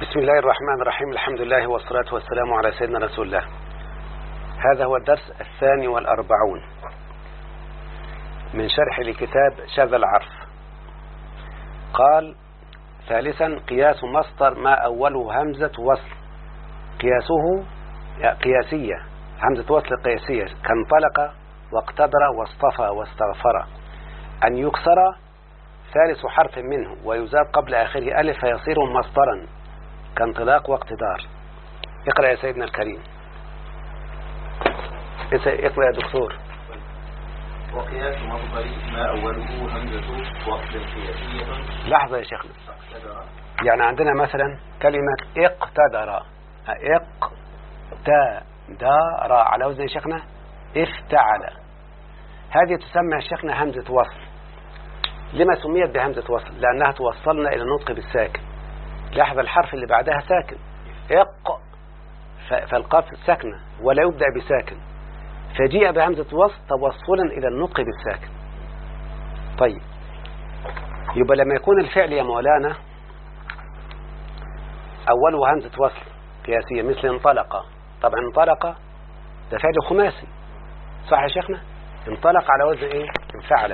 بسم الله الرحمن الرحيم. الحمد لله والصلاة والسلام على سيدنا رسول الله. هذا هو الدرس الثاني والأربعون من شرح لكتاب شذ العرف. قال ثالثا قياس مصدر ما أوله همزة وصل. قياسه قياسية همزة وصل قياسية. كانطلق واقتدر واصطفى واستغفر. أن يكسر ثالث حرف منه ويزاد قبل آخره ألف فيصير مصدرا. كانطلاق واقتدار. اقرأ يا سيدنا الكريم. اقرأ يا دكتور. وقياس مصدر ما أوله همزة وصل قياسية لحظة يا شيخنا. يعني عندنا مثلا كلمة اقتدر. اقتدر. على وزن شيخنا؟ افتعل. هذه تسمى شيخنا همزة وصل. لما سميت بهمزة وصل؟ لأنها توصلنا إلى النطق بالساكن. لاحظ الحرف اللي بعدها ساكن. اق فالقاف ساكنة ولا يبدأ بساكن. فجيء بهمزة وصل توصلا إلى النطق بالساكن. طيب. يبقى لما يكون الفعل يا مولانا أوله همزة وصل قياسية مثل انطلق. طبعا انطلق ده فعل خماسي. صح يا شيخنا؟ انطلق على وزن إيه؟ انفعل.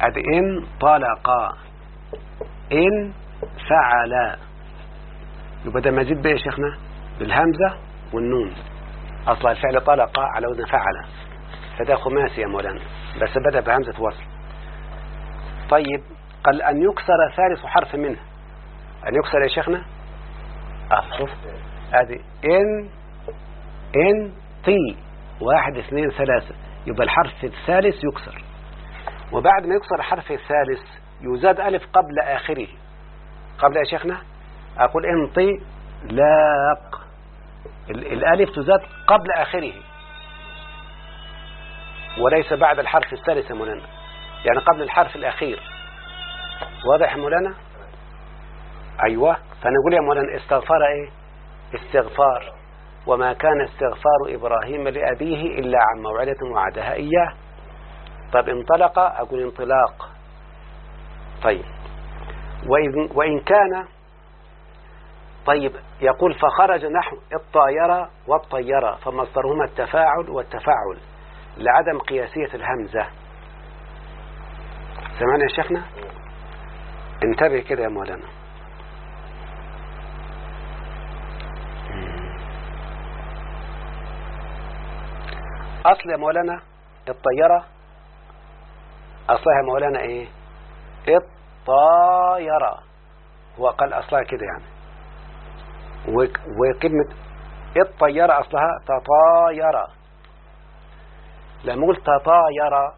ادي انطلق إن فعل. يبقى ده مزيد بيه يا شيخنا بالهمزة والنون. أصل الفعل طلق على وزن فعل. فده خماسي يا مولانا. بس بدأ بهمزة وصل. طيب قال أن يكسر ثالث حرف منه. أن يكسر يا شيخنا؟ أصف هذه إن إن طي واحد اثنين ثلاثة يبقى الحرف الثالث يكسر. وبعد ما يكسر الحرف الثالث يزاد ألف قبل آخره. قبل يا شيخنا؟ أقول انطي لاق. ال- الألف تزاد قبل آخره. وليس بعد الحرف الثالث يا مولانا. يعني قبل الحرف الأخير. واضح يا مولانا؟ أيوة. فنقول يا مولانا استغفار إيه؟ استغفار. وما كان استغفار إبراهيم لأبيه إلا عن موعدة وعدها إياه. طب انطلق؟ أقول انطلاق. طيب. وإن, وإن كان طيب يقول فخرج نحو الطايرة والطيرة فمصدرهما التفاعل والتفاعل لعدم قياسية الهمزة. سمعنا يا شيخنا؟ انتبه كده يا مولانا. أصل يا مولانا الطيرة أصلها يا مولانا إيه؟ الطايرة هو قال أصلها كده يعني. وكلمة الطيارة أصلها تطايرة لما قلت تطايرة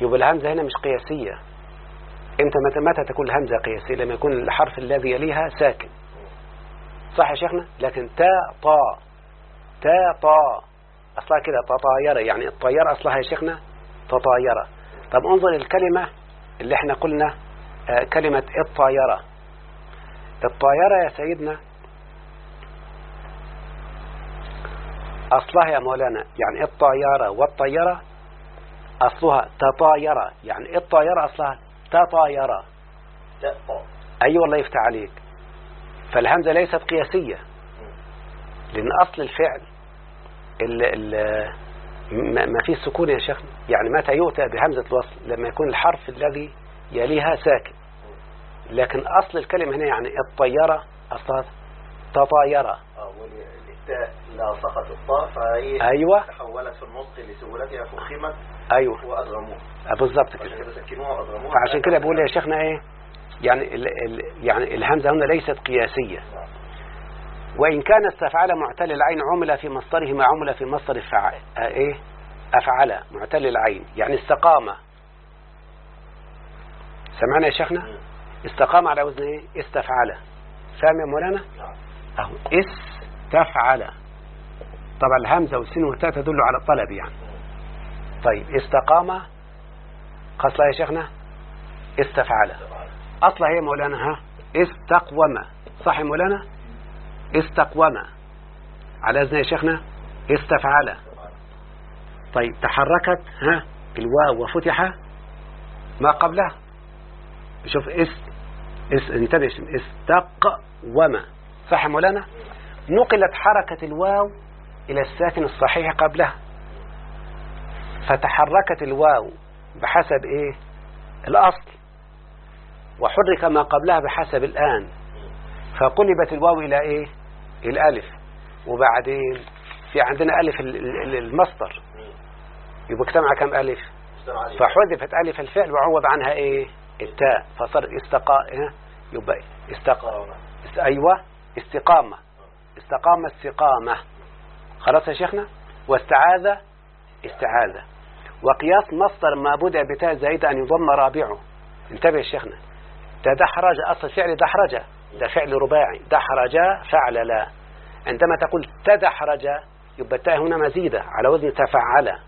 يبقى الهمزة هنا مش قياسية. إمتى متى تكون الهمزة قياسية؟ لما يكون الحرف الذي يليها ساكن. صح يا شيخنا؟ لكن تا طا. تا طا. أصلها كده تطايرة يعني الطيارة أصلها يا شيخنا تطايرة طب انظر الكلمة اللي إحنا قلنا آه، كلمة الطايرة الطائرة يا سيدنا. أصلها يا مولانا يعني الطائرة والطيرة أصلها تطايرة يعني الطائرة أصلها تطايرة أي أيوة والله يفتح عليك. فالهمزة ليست قياسية. لأن أصل الفعل ال ال ما فيه سكون يا شيخنا. يعني متى يؤتى بهمزة الوصل؟ لما يكون الحرف الذي يليها ساكن. لكن أصل الكلمة هنا يعني الطيارة أصلها تطايرة. آه والتاء لا سقط الطاء فهي أيوة. تحولت في النطق لسهولتها فخمت أيوة. وأدغموها بالظبط عشان كده فعشان كده بقول يا شيخنا إيه يعني ال ال يعني الهمزة هنا ليست قياسية. نعم. وإن كان استفعل معتل العين عمل في مصدره ما عمل في مصدر الفعل آه إيه؟ أفعل معتل العين يعني استقام. سمعنا يا شيخنا؟ مم. استقام على وزن إيه؟ استفعل. فاهم يا مولانا. أهو. استفعل. طبعا الهمزة والسين والتاء تدل على الطلب يعني. طيب استقام. قصلا يا شيخنا؟ استفعل. أصلها هي مولانا؟ ها؟ استقوم. صح يا مولانا؟ استقوم. على وزن يا شيخنا؟ استفعل. طيب تحركت ها؟ الواو وفتح ما قبلها؟ شوف اس اس... انتبه استقوم. صح مولانا؟ نقلت حركة الواو إلى الساكن الصحيح قبلها. فتحركت الواو بحسب إيه؟ الأصل. وحرك ما قبلها بحسب الآن. فقلبت الواو إلى إيه؟ الألف. وبعدين في عندنا ألف ال- ال- المصدر. يبقى اجتمع كم ألف. فحذفت ألف الفعل وعوض عنها إيه؟ التاء فصار استقا إيه؟ يبقى استقا. است... أيوة استقامة. استقامة استقامة. خلاص يا شيخنا؟ واستعاذ استعاذة. وقياس مصدر ما بدأ بتاء زائدة أن يضم رابعه. انتبه يا شيخنا. تدحرج أصل فعل دحرج ده فعل رباعي. دحرج فعل لا. عندما تقول تدحرج يبقى التاء هنا مزيدة على وزن تفعل.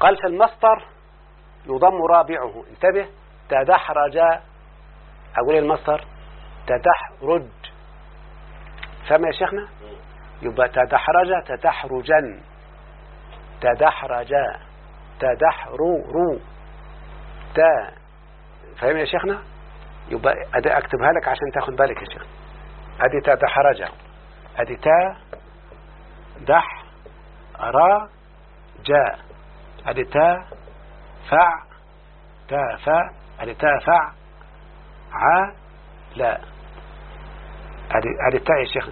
قال في المصدر يضم رابعه. انتبه. تدحرج أقول المصدر. تدحرج فما يا شيخنا؟ يبقى تدحرج تدحرجا تدحرجا تدحررو تا فاهم يا شيخنا؟ يبقى أدي أكتبها لك عشان تاخد بالك يا شيخ. أدي تدحرج أدي تا دح. را. جا أدي تا فع تا فا أدي تا فع ع لا. أدي أدي يا شيخ.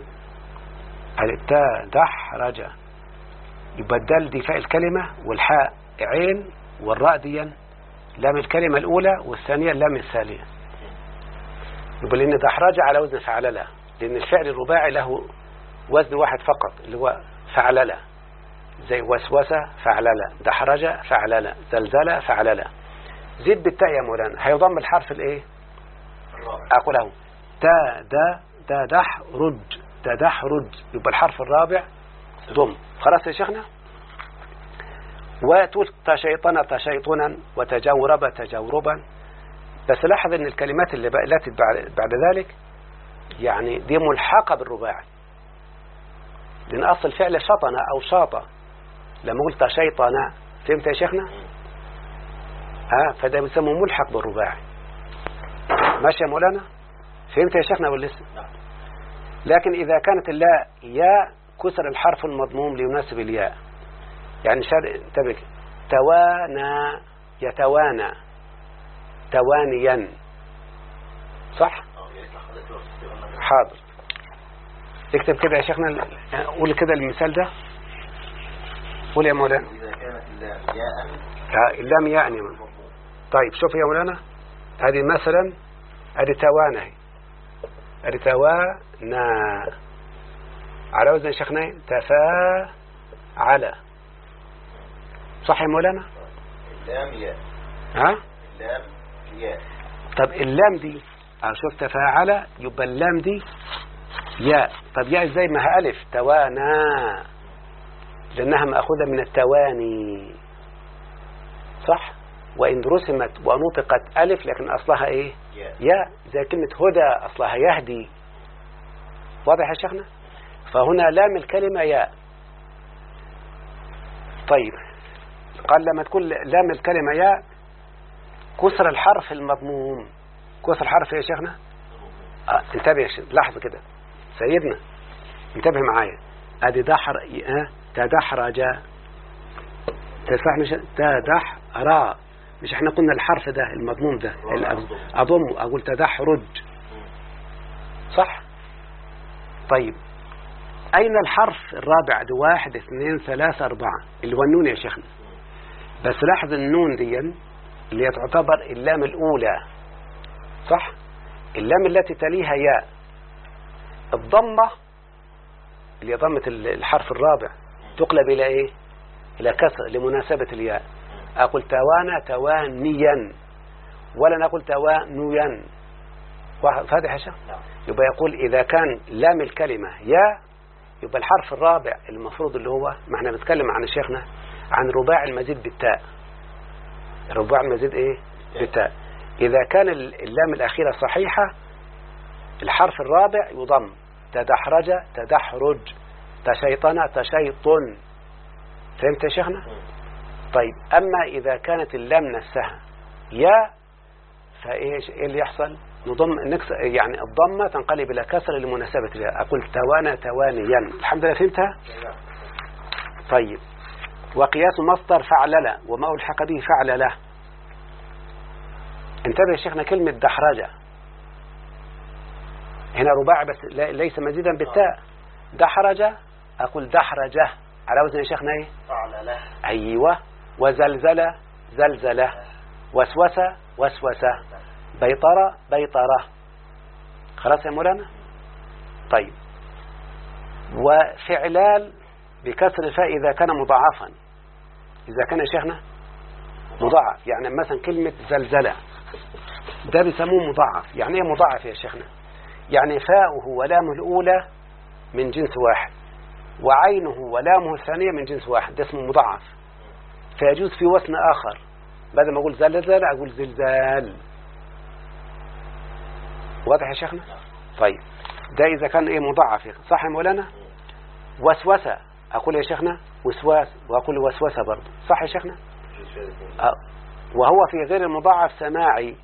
أدي تا دحرج يبقى الدال دي فاء الكلمة والحاء عين والراء دي لام الكلمة الأولى والثانية اللام الثانية. يبقى لأن دحرج على وزن فعللة لأن الفعل الرباعي له وزن واحد فقط اللي هو فعللة زي وسوسة فعللة دحرج فعللة زلزلة فعللة زيد بالتاء يا مولانا. هيضم الحرف الإيه؟ الرابع. أقول اهو تا دا دا دحرج تدحرج يبقى الحرف الرابع ضم. خلاص يا شيخنا؟ وتقول تشيطن تشيطنا وتجورب تجوربا بس لاحظ إن الكلمات اللي التي بعد ذلك يعني دي ملحقة بالرباعي. لأن أصل الفعل شطن أو شاطة لما قلت شيطن فهمت يا شيخنا؟ ها فده بيسموه ملحق بالرباعي. ماشي يا مولانا؟ فهمت يا شيخنا ولا لسه؟ نعم. لكن إذا كانت اللاء ياء كسر الحرف المضموم ليناسب الياء. يعني شر انتبه توانى يتوانى توانيا. صح؟ يا لنا كده. حاضر. اكتب كده يا شيخنا قول كده المثال ده. قول يا مولانا. إذا كانت اللام اللام يعني. طيب شوف يا مولانا هذه مثلا هذه توانى اهي. هذه توانا على وزن شيخنا تفا على صح يا مولانا؟ اللام ياء ها؟ اللام ياء طب اللام دي آه شوف تفاعل يبقى اللام دي ياء. طب ياء إزاي؟ ما ألف. توانا. لأنها مأخوذة من التواني. صح؟ وإن رسمت ونطقت ألف لكن أصلها إيه؟ ياء. زي كلمة هدى أصلها يهدي. واضح يا شيخنا؟ فهنا لام الكلمة ياء. طيب. قال لما تكون لام الكلمة ياء كسر الحرف المضموم. كسر الحرف يا شيخنا؟ آه انتبه يا شيخ لحظة كده. سيدنا انتبه معايا. أدي دحر آه تدحرج. تسمح مش تدحرا مش إحنا قلنا الحرف ده المضموم ده. أضم. أقول تدحرج. صح؟ طيب. أين الحرف الرابع؟ ده واحد اثنين ثلاثة أربعة. اللي هو النون يا شيخنا. بس لاحظ النون دي اللي هي تعتبر اللام الأولى. صح؟ اللام التي تليها ياء. الضمة اللي هي ضمة ال- الحرف الرابع. تقلب إلى إيه؟ إلى كسر لمناسبة الياء. أقول توانا توانيا. ولا نقول توانيا شيخ؟ نعم. يبقى يقول إذا كان لام الكلمة يا يبقى الحرف الرابع المفروض اللي هو ما إحنا بنتكلم عن شيخنا عن رباع المزيد بالتاء. رباع المزيد إيه؟ بالتاء. إذا كان ال- اللام الأخيرة صحيحة الحرف الرابع يضم. تدحرج تدحرج. تشيطن تشيطن. فهمت يا شيخنا؟ طيب أما إذا كانت اللام نفسها يا فإيش؟ إيه اللي يحصل؟ نضم نكس يعني الضمة تنقلب إلى كسر لمناسبه لها. أقول توانى توانيا. الحمد لله فهمتها؟ طيب. وقياس مصدر فعلل وما ألحق به فعلله انتبه يا شيخنا كلمة دحرجة. هنا رباع بس ليس مزيدا بالتاء. دحرجة أقول دحرجة. على وزن يا شيخنا فعل له. أيوة. وزلزلة زلزلة. وسوسة وسوسة. بيطرة بيطرة. خلاص يا مولانا؟ طيب. وفعلال بكسر الفاء إذا كان مضاعفا. إذا كان يا شيخنا مضاعف. يعني مثلا كلمة زلزلة. ده بيسموه مضاعف. يعني إيه مضاعف يا شيخنا؟ يعني فاؤه ولامه الأولى من جنس واحد. وعينه ولامه الثانية من جنس واحد اسمه مضاعف. فيجوز في وزن آخر. بدل ما أقول زلزال أقول زلزال. واضح يا شيخنا؟ طيب. ده إذا كان إيه مضاعف. صح يا مولانا؟ وسوسة. أقول يا شيخنا وسواس وأقول وسوسة برضه. صح يا شيخنا؟ آه. وهو في غير المضاعف سماعي.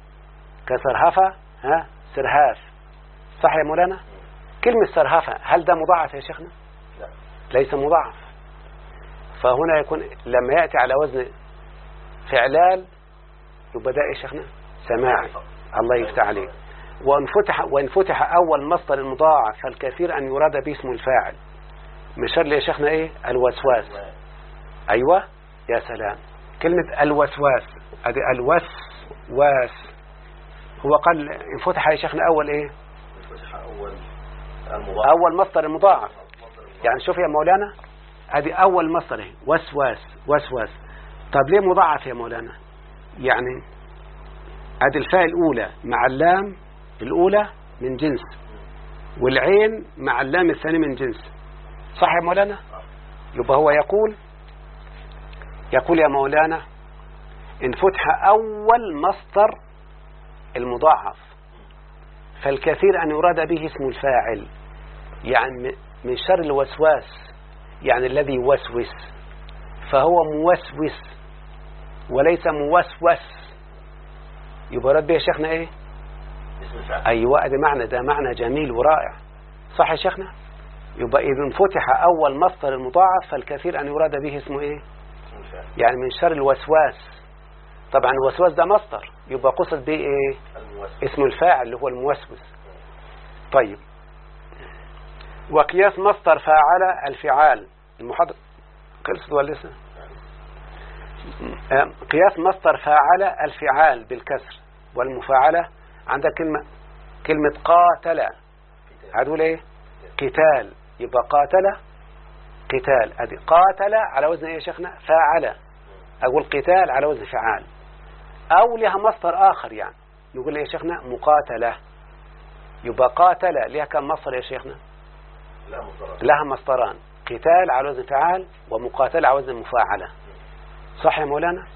كسرهفة ها؟ سرهاف. صح يا مولانا؟ كلمة سرهفة هل ده مضاعف يا شيخنا؟ ليس مضاعف. فهنا يكون لما يأتي على وزن فعلال يبقى ده يا شيخنا سماعي. الله يفتح عليك. وإن فتح, وإن فتح أول مصدر المضاعف فالكثير أن يراد به اسم الفاعل. مشار لي يا شيخنا إيه؟ الوسواس. أيوة. يا سلام. كلمة الوسواس أدي الوسواس. هو قال إن فتح يا شيخنا إيه؟ أول المضاعف. أول مصدر المضاعف مصدر المضاعف. يعني شوف يا مولانا ادي أول مصدر وسواس وسواس. طب ليه مضاعف يا مولانا؟ يعني ادي الفاء الأولى مع اللام الأولى من جنس والعين مع اللام الثاني من جنس. صح يا مولانا؟ يبقى هو يقول يقول يا مولانا إن فتح أول مصدر المضاعف فالكثير أن يراد به اسم الفاعل. يعني من شر الوسواس يعني الذي يوسوس. فهو موسوس وليس موسوس. يبقى رد يا شيخنا إيه؟ أيوه ده معنى ده معنى جميل ورائع. صح يا شيخنا؟ يبقى اذا فتح أول مصدر المضاعف فالكثير أن يراد به اسمه إيه؟ يعني من شر الوسواس. طبعا الوسواس ده مصدر يبقى قصد به إيه؟ اسم الفاعل اللي هو الموسوس. طيب وقياس مصدر فاعل الفعال. المحاضرة خلصت ولا لسه. قياس مصدر فاعل الفعال بالكسر والمفاعلة عندك كلمة كلمة قاتل. هتقول إيه؟ قتال. يبقى قاتل قتال. أدي قاتل على وزن إيه يا شيخنا؟ فاعل. أقول قتال على وزن فعال. أو لها مصدر آخر يعني. نقول إيه يا شيخنا؟ مقاتلة. يبقى قاتل. لها كم مصدر يا شيخنا؟ لها مصدران. قتال على وزن فعال ومقاتلة على وزن مفاعلة. صح يا مولانا؟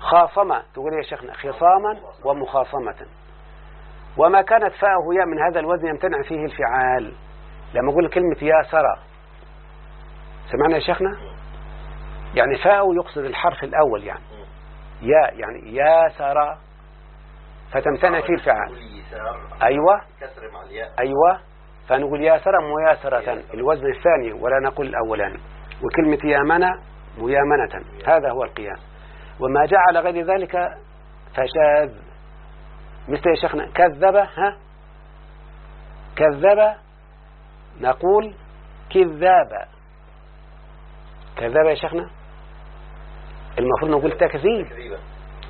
خاصمة تقول يا شيخنا خصاما ومخاصمة. وما كانت فاءه ياء من هذا الوزن يمتنع فيه الفعال. لما أقول كلمة يا سرى. سمعنا يا شيخنا؟ يعني فاءه يقصد الحرف الأول يعني. يا يعني يا سرى فتمتنع فيه الفعال. أيوة. أيوة. فنقول ياسرا مياسرة الوزن الثاني ولا نقول الأولاني وكلمة يامنة ميامنة. هذا هو القياس وما جعل غير ذلك فشاذ. مثل يا شيخنا كذب ها؟ كذب نقول كذاب. كذب يا شيخنا؟ المفروض نقول تكذيب.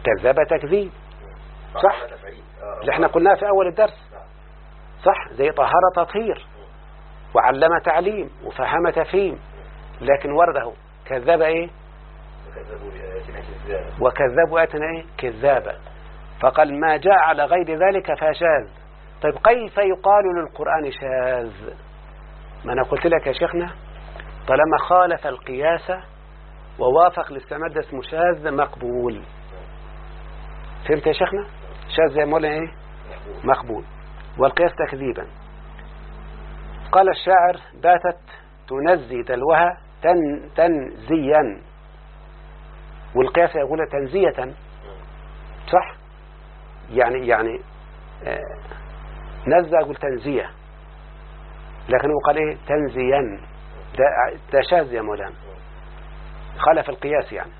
كذب تكذيب. صح. اللي إحنا قلناه في أول الدرس. صح زي طهر تطهير وعلم تعليم وفهم تفهيم لكن ورده كذب إيه؟ وكذبوا آياتنا إيه؟ كذابا. فقال ما جاء على غير ذلك فشاذ. طيب كيف يقال للقرآن شاذ؟ ما أنا قلت لك يا شيخنا طالما خالف القياس ووافق ده اسمه شاذ مقبول. فهمت يا شيخنا؟ شاذ زي ما قلنا إيه؟ مقبول. والقياس تكذيبا. قال الشاعر باتت تنزي دلوها تن تنزيا. والقياس يقول تنزية. صح؟ يعني يعني آه، نزة أقول تنزية. لكن هو قال إيه؟ تنزيا. ده شاذ يا مولانا. خالف القياس يعني.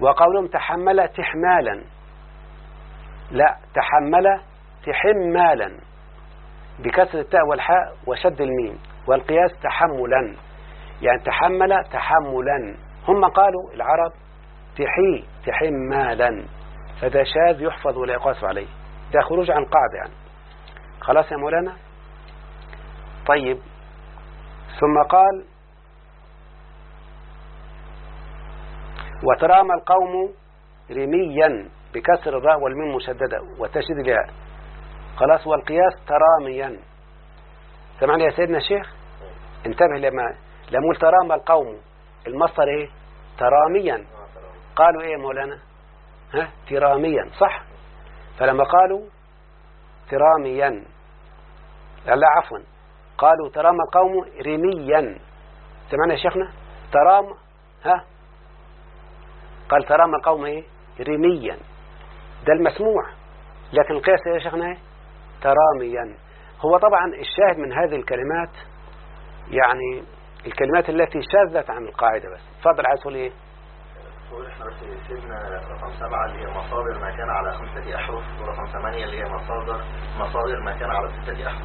وقولهم تحمل تحمالا لا تحمل تحمالا بكسر التاء والحاء وشد الميم والقياس تحملا. يعني تحمل تحملا. هم قالوا العرب تحي تحمالا فده شاذ يحفظ ولا يقاس عليه. ده خروج عن قاعدة يعني. خلاص يا مولانا؟ طيب. ثم قال وترامى القوم رميا بكسر الراء والميم مشددة وتشديد الياء خلاص والقياس تراميا. سمعني يا سيدنا الشيخ؟ انتبه لما لما ترامى القوم المصدر إيه؟ تراميا. قالوا إيه مولانا؟ ها؟ تراميا صح؟ فلما قالوا تراميا لا عفوا. قالوا ترامى القوم رميا. سمعنا يا شيخنا؟ ترام ها؟ قال ترامى القوم إيه؟ رميا. ده المسموع. لكن القياس يا شيخنا؟ إيه تراميا هو طبعا الشاهد من هذه الكلمات يعني الكلمات التي شاذت عن القاعدة بس. تفضل عايز تقول إيه تقول إحنا بس سيبنا رقم سبعة اللي هي مصادر ما كان على خمسة أحرف ورقم ثمانية اللي هي مصادر مصادر ما كان على ستة أحرف.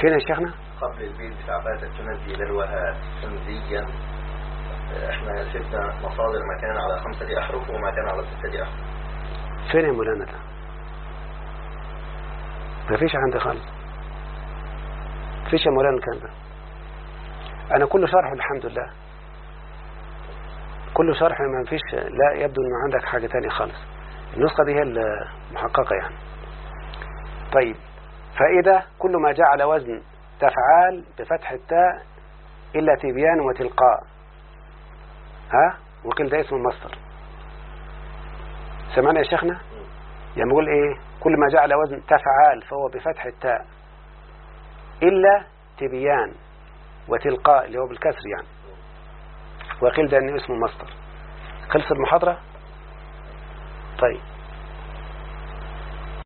فين يا شيخنا؟ قبل البيت بتاع فاتت تنزي دلوها تنزيا إحنا سيبنا مصادر ما كان على خمسة أحرف وما كان على ستة أحرف. فين يا مولانا ده؟ ما فيش عندي خالص. فيش يا مولانا الكلام ده. أنا كل شرح الحمد لله. كل شرح ما فيش لا يبدو ان عندك حاجة تانية خالص. النسخة دي هي المحققة يعني. طيب فإذا كل ما جاء على وزن تفعال بفتح التاء إلا تبيان وتلقاء. ها؟ وقيل ده اسم المصدر. سمعنا يا شيخنا؟ يعني بيقول إيه؟ كل ما جاء على وزن تفعال فهو بفتح التاء. إلا تبيان وتلقاء اللي هو بالكسر يعني. وقيل ده انه اسمه مصدر. خلص المحاضرة؟ طيب.